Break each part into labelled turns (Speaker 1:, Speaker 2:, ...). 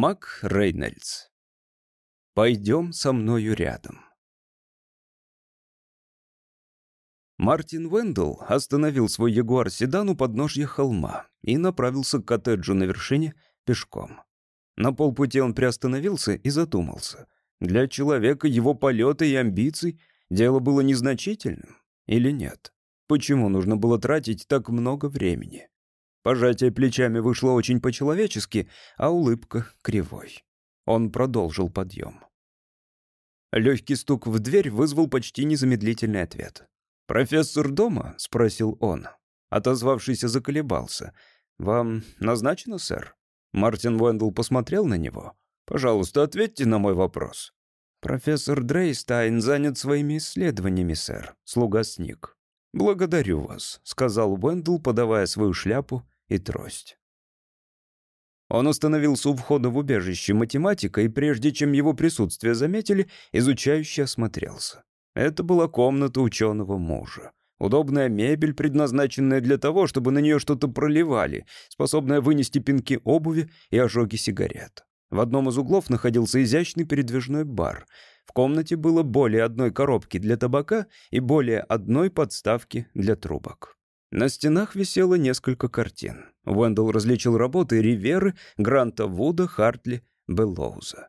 Speaker 1: Мак Рейнольдс. «Пойдем со мною рядом». Мартин Вендел остановил свой Ягуар-седан у подножья холма и направился к коттеджу на вершине пешком. На полпути он приостановился и задумался. Для человека его полета и амбиций дело было незначительным или нет? Почему нужно было тратить так много времени? Пожатие плечами вышло очень по-человечески, а улыбка кривой. Он продолжил подъем. Легкий стук в дверь вызвал почти незамедлительный ответ. «Профессор дома?» — спросил он. Отозвавшийся заколебался. «Вам назначено, сэр?» Мартин Уэндл посмотрел на него. «Пожалуйста, ответьте на мой вопрос». «Профессор Дрейстайн занят своими исследованиями, сэр», — слуга сник. «Благодарю вас», — сказал Уэндл, подавая свою шляпу и трость. Он остановился у входа в убежище математика, и прежде чем его присутствие заметили, изучающе осмотрелся. Это была комната ученого мужа. Удобная мебель, предназначенная для того, чтобы на нее что-то проливали, способная вынести пинки обуви и ожоги сигарет. В одном из углов находился изящный передвижной бар. В комнате было более одной коробки для табака и более одной подставки для трубок. На стенах висело несколько картин. Уэндалл различил работы Риверы, Гранта Вуда, Хартли, Беллоуза.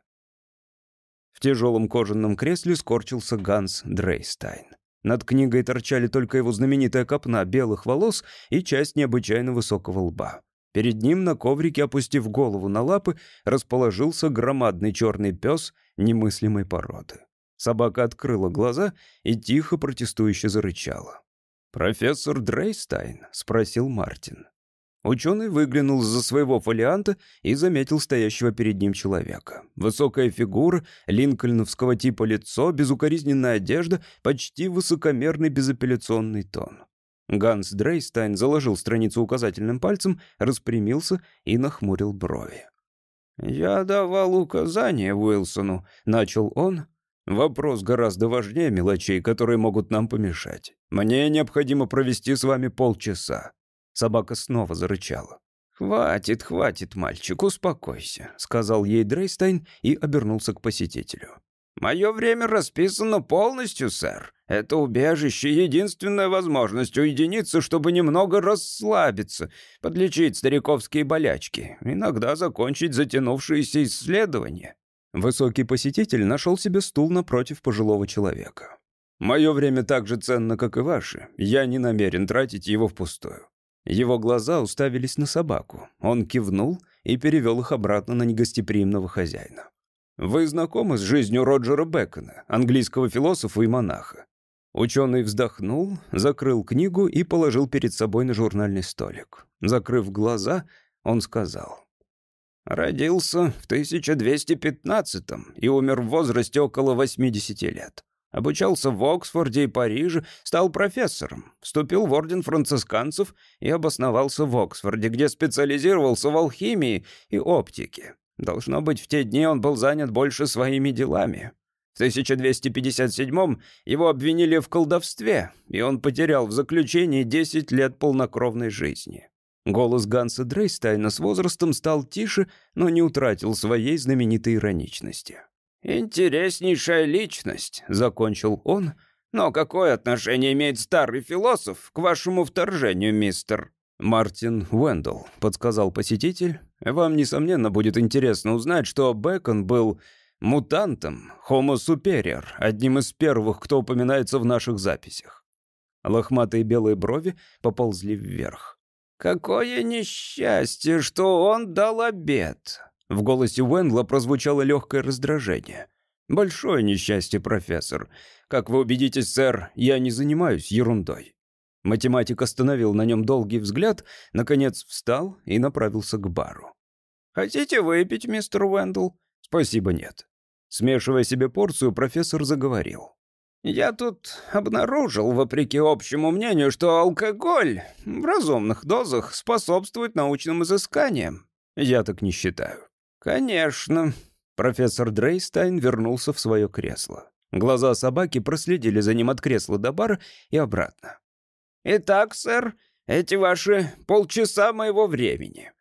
Speaker 1: В тяжелом кожаном кресле скорчился Ганс Дрейстайн. Над книгой торчали только его знаменитая копна белых волос и часть необычайно высокого лба. Перед ним на коврике, опустив голову на лапы, расположился громадный черный пес немыслимой породы. Собака открыла глаза и тихо протестующе зарычала. «Профессор Дрейстайн?» — спросил Мартин. Ученый выглянул из-за своего фолианта и заметил стоящего перед ним человека. Высокая фигура, линкольновского типа лицо, безукоризненная одежда, почти высокомерный безапелляционный тон. Ганс Дрейстайн заложил страницу указательным пальцем, распрямился и нахмурил брови. «Я давал указания Уилсону», — начал он, Вопрос гораздо важнее мелочей, которые могут нам помешать. Мне необходимо провести с вами полчаса». Собака снова зарычала. «Хватит, хватит, мальчик, успокойся», — сказал ей Дрейстайн и обернулся к посетителю. «Мое время расписано полностью, сэр. Это убежище — единственная возможность уединиться, чтобы немного расслабиться, подлечить стариковские болячки, иногда закончить затянувшиеся исследования. Высокий посетитель нашел себе стул напротив пожилого человека. «Мое время так же ценно, как и ваше. Я не намерен тратить его впустую». Его глаза уставились на собаку. Он кивнул и перевел их обратно на негостеприимного хозяина. «Вы знакомы с жизнью Роджера Бекона, английского философа и монаха?» Ученый вздохнул, закрыл книгу и положил перед собой на журнальный столик. Закрыв глаза, он сказал. Родился в 1215-м и умер в возрасте около 80 лет. Обучался в Оксфорде и Париже, стал профессором, вступил в орден францисканцев и обосновался в Оксфорде, где специализировался в алхимии и оптике. Должно быть, в те дни он был занят больше своими делами. В 1257-м его обвинили в колдовстве, и он потерял в заключении 10 лет полнокровной жизни. Голос Ганса Дрейстайна с возрастом стал тише, но не утратил своей знаменитой ироничности. «Интереснейшая личность», — закончил он. «Но какое отношение имеет старый философ к вашему вторжению, мистер?» «Мартин Уэндл», — подсказал посетитель. «Вам, несомненно, будет интересно узнать, что Бэкон был мутантом, Homo superior, одним из первых, кто упоминается в наших записях». Лохматые белые брови поползли вверх. «Какое несчастье, что он дал обед!» В голосе Уэнгла прозвучало легкое раздражение. «Большое несчастье, профессор. Как вы убедитесь, сэр, я не занимаюсь ерундой». Математик остановил на нем долгий взгляд, наконец встал и направился к бару. «Хотите выпить, мистер Уэндл?» «Спасибо, нет». Смешивая себе порцию, профессор заговорил. Я тут обнаружил, вопреки общему мнению, что алкоголь в разумных дозах способствует научным изысканиям. Я так не считаю. Конечно. Профессор Дрейстайн вернулся в свое кресло. Глаза собаки проследили за ним от кресла до бара и обратно. «Итак, сэр, эти ваши полчаса моего времени.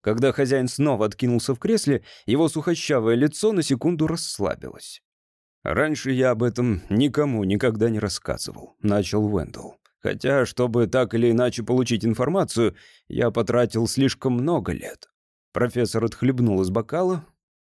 Speaker 1: Когда хозяин снова откинулся в кресле, его сухощавое лицо на секунду расслабилось. «Раньше я об этом никому никогда не рассказывал», — начал Уэндл. «Хотя, чтобы так или иначе получить информацию, я потратил слишком много лет». Профессор отхлебнул из бокала.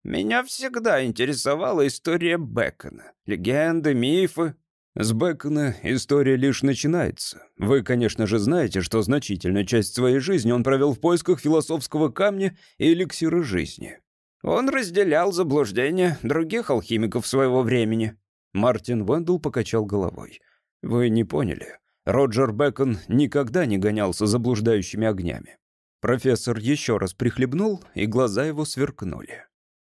Speaker 1: «Меня всегда интересовала история Бекона. Легенды, мифы. С Бекона история лишь начинается. Вы, конечно же, знаете, что значительную часть своей жизни он провел в поисках философского камня и эликсира жизни. Он разделял заблуждения других алхимиков своего времени. Мартин Уэндл покачал головой. Вы не поняли. Роджер Бекон никогда не гонялся заблуждающими огнями. Профессор еще раз прихлебнул, и глаза его сверкнули.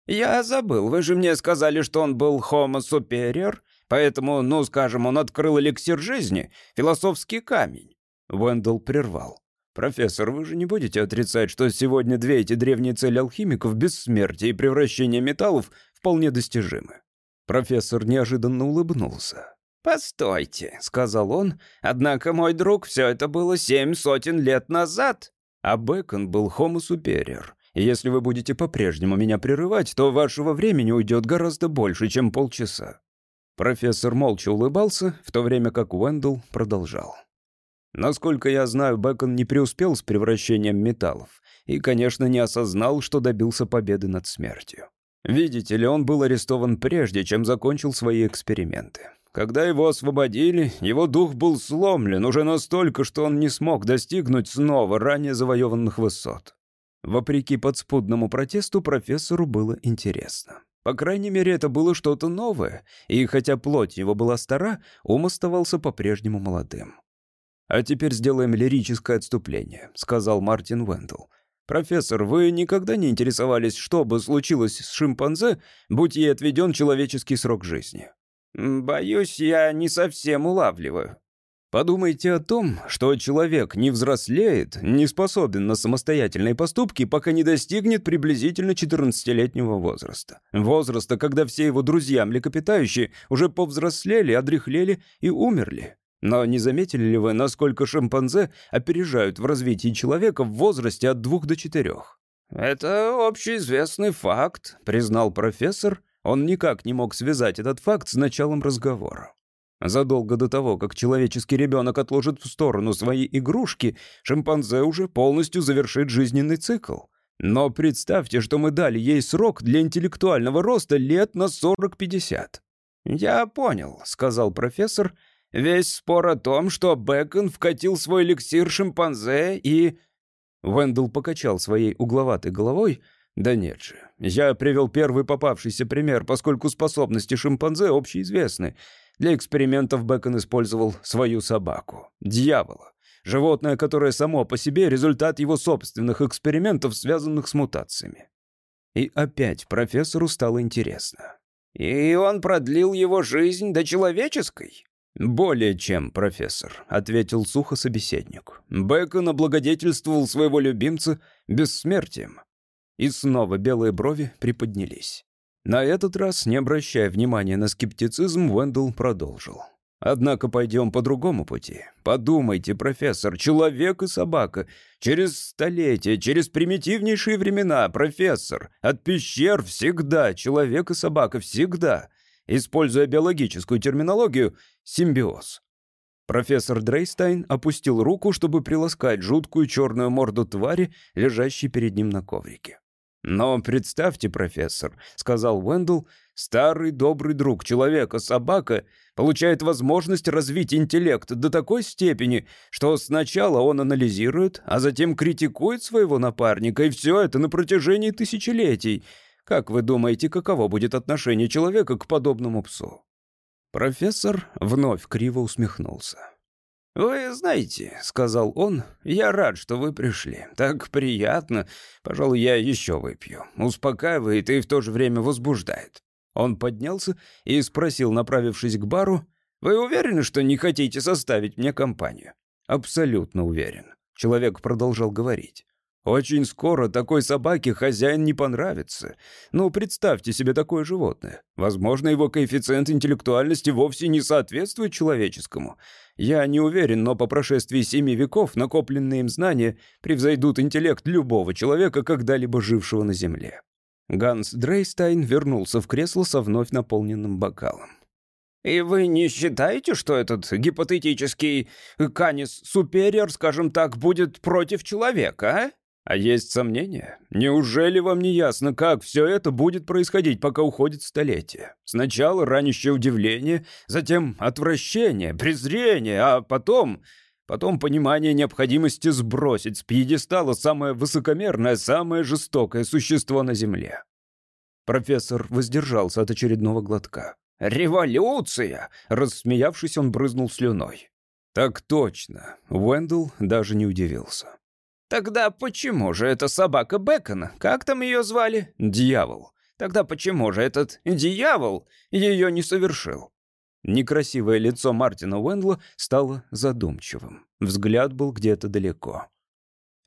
Speaker 1: «Я забыл, вы же мне сказали, что он был Homo superior, Поэтому, ну, скажем, он открыл эликсир жизни, философский камень». Вендел прервал. «Профессор, вы же не будете отрицать, что сегодня две эти древние цели алхимиков, бессмертие и превращение металлов, вполне достижимы?» Профессор неожиданно улыбнулся. «Постойте», — сказал он, — «однако, мой друг, все это было семь сотен лет назад». А Бэкон был Homo superior. И если вы будете по-прежнему меня прерывать, то вашего времени уйдет гораздо больше, чем полчаса. Профессор молча улыбался, в то время как Уэндл продолжал. Насколько я знаю, Бэкон не преуспел с превращением металлов и, конечно, не осознал, что добился победы над смертью. Видите ли, он был арестован прежде, чем закончил свои эксперименты. Когда его освободили, его дух был сломлен уже настолько, что он не смог достигнуть снова ранее завоеванных высот. Вопреки подспудному протесту профессору было интересно. По крайней мере, это было что-то новое, и хотя плоть его была стара, ум оставался по-прежнему молодым. «А теперь сделаем лирическое отступление», — сказал Мартин Уэндл. «Профессор, вы никогда не интересовались, что бы случилось с шимпанзе, будь ей отведен человеческий срок жизни?» «Боюсь, я не совсем улавливаю», Подумайте о том, что человек не взрослеет, не способен на самостоятельные поступки, пока не достигнет приблизительно 14-летнего возраста. Возраста, когда все его друзья млекопитающие уже повзрослели, одряхлели и умерли. Но не заметили ли вы, насколько шимпанзе опережают в развитии человека в возрасте от двух до четырех? «Это общеизвестный факт», — признал профессор. Он никак не мог связать этот факт с началом разговора. Задолго до того, как человеческий ребенок отложит в сторону свои игрушки, шимпанзе уже полностью завершит жизненный цикл. Но представьте, что мы дали ей срок для интеллектуального роста лет на 40-50. «Я понял», — сказал профессор. «Весь спор о том, что Бэкон вкатил свой эликсир шимпанзе и...» Вендел покачал своей угловатой головой. «Да нет же. Я привел первый попавшийся пример, поскольку способности шимпанзе общеизвестны. Для экспериментов Бэкон использовал свою собаку. Дьявола. Животное, которое само по себе результат его собственных экспериментов, связанных с мутациями. И опять профессору стало интересно. «И он продлил его жизнь до человеческой?» «Более чем, профессор», — ответил сухо собеседник. Бэкон облагодетельствовал своего любимца бессмертием. И снова белые брови приподнялись. На этот раз, не обращая внимания на скептицизм, Уэндл продолжил. Однако пойдем по другому пути. Подумайте, профессор, человек и собака. Через столетия, через примитивнейшие времена, профессор. От пещер всегда, человек и собака всегда. Используя биологическую терминологию, симбиоз. Профессор Дрейстайн опустил руку, чтобы приласкать жуткую черную морду твари, лежащей перед ним на коврике. «Но представьте, профессор», — сказал Уэндл, «старый добрый друг человека, собака, получает возможность развить интеллект до такой степени, что сначала он анализирует, а затем критикует своего напарника, и все это на протяжении тысячелетий. Как вы думаете, каково будет отношение человека к подобному псу?» Профессор вновь криво усмехнулся. «Вы знаете», — сказал он, — «я рад, что вы пришли. Так приятно. Пожалуй, я еще выпью. Успокаивает и в то же время возбуждает». Он поднялся и спросил, направившись к бару, «Вы уверены, что не хотите составить мне компанию?» «Абсолютно уверен». Человек продолжал говорить. Очень скоро такой собаке хозяин не понравится. Ну, представьте себе такое животное. Возможно, его коэффициент интеллектуальности вовсе не соответствует человеческому. Я не уверен, но по прошествии семи веков накопленные им знания превзойдут интеллект любого человека, когда-либо жившего на Земле. Ганс Дрейстайн вернулся в кресло со вновь наполненным бокалом.
Speaker 2: «И вы не считаете, что этот гипотетический Canis superior, скажем так, будет против человека, а?»
Speaker 1: А есть сомнения? Неужели вам не ясно, как все это будет происходить, пока уходит столетие? Сначала ранящее удивление, затем отвращение, презрение, а потом... Потом понимание необходимости сбросить с пьедестала самое высокомерное, самое жестокое существо на Земле. Профессор воздержался от очередного глотка.
Speaker 2: «Революция!» — рассмеявшись, он брызнул слюной.
Speaker 1: «Так точно». Уэндл даже не удивился.
Speaker 2: Тогда почему же эта собака Бекона? Как там ее звали?
Speaker 1: Дьявол.
Speaker 2: Тогда почему же этот дьявол ее не совершил?
Speaker 1: Некрасивое лицо Мартина Уэндла стало задумчивым. Взгляд был где-то далеко.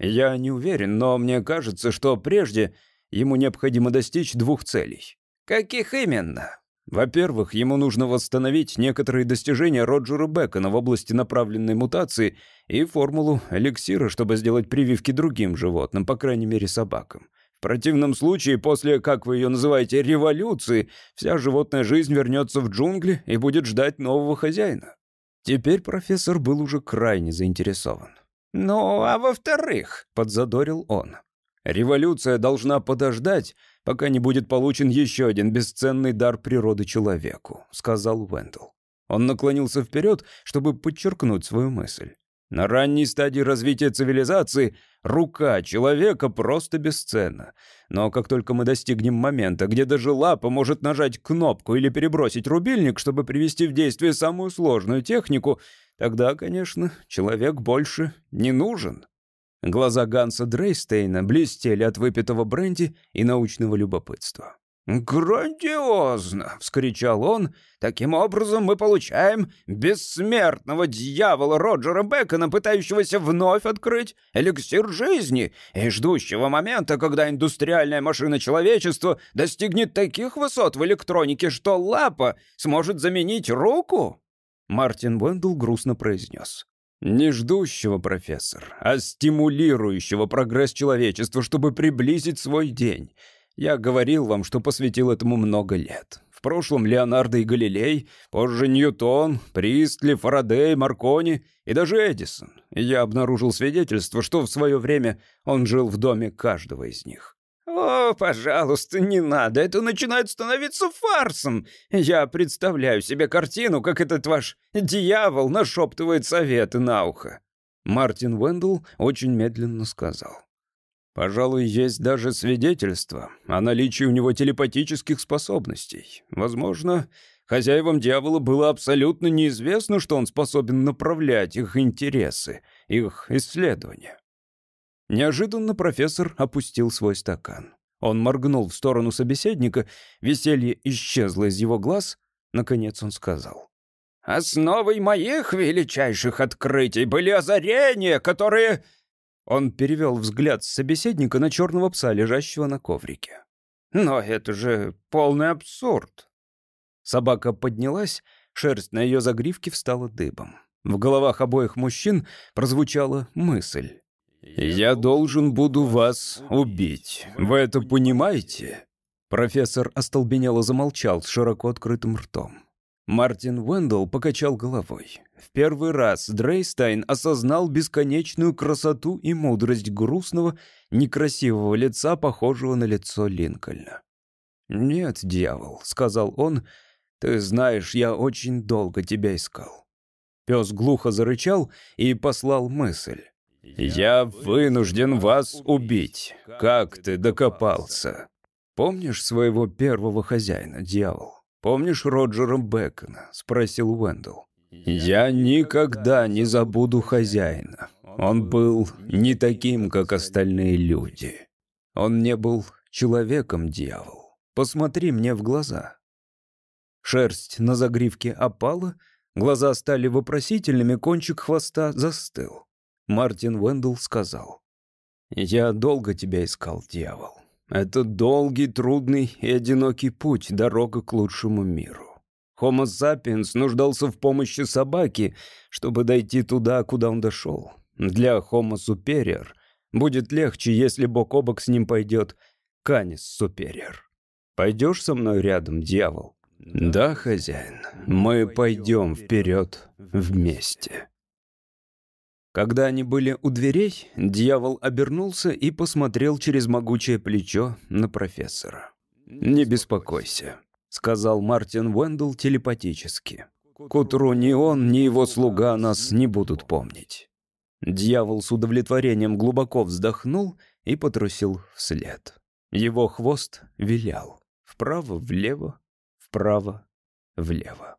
Speaker 1: Я не уверен, но мне кажется, что прежде ему необходимо достичь двух целей.
Speaker 2: Каких именно?
Speaker 1: Во-первых, ему нужно восстановить некоторые достижения Роджера Бекона в области направленной мутации и формулу эликсира, чтобы сделать прививки другим животным, по крайней мере собакам. В противном случае, после, как вы ее называете, революции, вся животная жизнь вернется в джунгли и будет ждать нового хозяина. Теперь профессор был уже крайне заинтересован.
Speaker 2: «Ну, а во-вторых», — подзадорил он, —
Speaker 1: «революция должна подождать, пока не будет получен еще один бесценный дар природы человеку», — сказал Уэндл. Он наклонился вперед, чтобы подчеркнуть свою мысль. На ранней стадии развития цивилизации рука человека просто бесценна. Но как только мы достигнем момента, где даже лапа может нажать кнопку или перебросить рубильник, чтобы привести в действие самую сложную технику, тогда, конечно, человек больше не нужен. Глаза Ганса Дрейстейна блестели от выпитого бренди и научного любопытства.
Speaker 2: «Грандиозно!» — вскричал он. «Таким образом мы получаем бессмертного дьявола Роджера Бекона, пытающегося вновь открыть эликсир жизни и ждущего момента, когда индустриальная машина человечества достигнет таких высот в электронике, что лапа сможет заменить руку?»
Speaker 1: Мартин Уэндл грустно произнес. Не ждущего, профессор, а стимулирующего прогресс человечества, чтобы приблизить свой день. Я говорил вам, что посвятил этому много лет. В прошлом Леонардо и Галилей, позже Ньютон, Пристли, Фарадей, Маркони и даже Эдисон. Я обнаружил свидетельство, что в свое время он жил в доме каждого из них.
Speaker 2: «О, пожалуйста, не надо, это начинает становиться фарсом. Я представляю себе картину, как этот ваш дьявол нашептывает советы на ухо».
Speaker 1: Мартин Уэндл очень медленно сказал. «Пожалуй, есть даже свидетельство о наличии у него телепатических способностей. Возможно, хозяевам дьявола было абсолютно неизвестно, что он способен направлять их интересы, их исследования. Неожиданно профессор опустил свой стакан. Он моргнул в сторону собеседника, веселье исчезло из его глаз. Наконец он сказал.
Speaker 2: «Основой моих величайших открытий были озарения, которые...»
Speaker 1: Он перевел взгляд с собеседника на черного пса, лежащего на коврике.
Speaker 2: «Но это же полный абсурд!»
Speaker 1: Собака поднялась, шерсть на ее загривке встала дыбом. В головах обоих мужчин прозвучала мысль. «Я должен буду вас убить. Вы это понимаете?» Профессор остолбенело замолчал с широко открытым ртом. Мартин Уэндл покачал головой. В первый раз Дрейстайн осознал бесконечную красоту и мудрость грустного, некрасивого лица, похожего на лицо Линкольна. «Нет, дьявол», — сказал он, — «ты знаешь, я очень долго тебя искал». Пес глухо зарычал и послал мысль. «Я вынужден вас убить. Как ты докопался?» «Помнишь своего первого хозяина, дьявол? Помнишь Роджера Бекона?» — спросил Уэндл. «Я никогда не забуду хозяина. Он был не таким, как остальные люди. Он не был человеком, дьявол. Посмотри мне в глаза». Шерсть на загривке опала, глаза стали вопросительными, кончик хвоста застыл. Мартин Уэндл сказал. Я долго тебя искал, дьявол. Это долгий, трудный и одинокий путь, дорога к лучшему миру. Homo sapiens нуждался в помощи собаки, чтобы дойти туда, куда он дошел. Для Homo superior будет легче, если бок о бок с ним пойдет Canis superior. Пойдешь со мной рядом, дьявол? Да, хозяин, мы пойдем вперед вместе. Когда они были у дверей, дьявол обернулся и посмотрел через могучее плечо на профессора. «Не беспокойся», — сказал Мартин Уэндл телепатически. «К утру ни он, ни его слуга нас не будут помнить». Дьявол с удовлетворением глубоко вздохнул и потрусил вслед. Его хвост вилял. Вправо-влево, вправо-влево.